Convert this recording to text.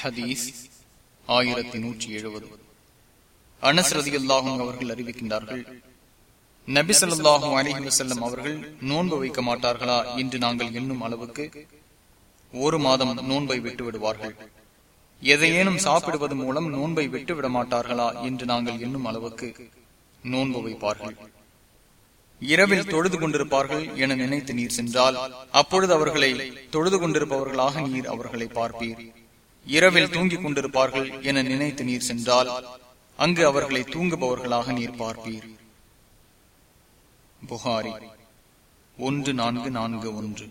ஹதீஸ் ஆயிரத்தி நூற்றி எழுபது அனஸ்ரதி அல்லாஹும் அவர்கள் அறிவிக்கின்றார்கள் நபி சொல்லாஹும் அலிஹி வசல்லம் அவர்கள் நோன்பு வைக்க மாட்டார்களா என்று நாங்கள் எண்ணும் அளவுக்கு ஒரு மாதம் நோன்பை விட்டு விடுவார்கள். எதையேனும் சாப்பிடுவது மூலம் நோன்பை விட்டு விட மாட்டார்களா என்று நாங்கள் எண்ணும் அளவுக்கு நோன்பு வைப்பார்கள். இரவில் தொழுது கொண்டிருப்பார்கள் என நினைத்து நீர் சென்றால் அப்பொழுது அவர்களை தொழுது கொண்டிருப்பவர்களாக நீர் அவர்களை பார்ப்பீர். இரவில் தூங்கிக் கொண்டிருப்பார்கள் என நினைத்து நீர் சென்றால் அங்கு அவர்களை தூங்குபவர்களாக நீர் பார்ப்பீர். புகாரி ஒன்று நான்கு நான்கு ஒன்று.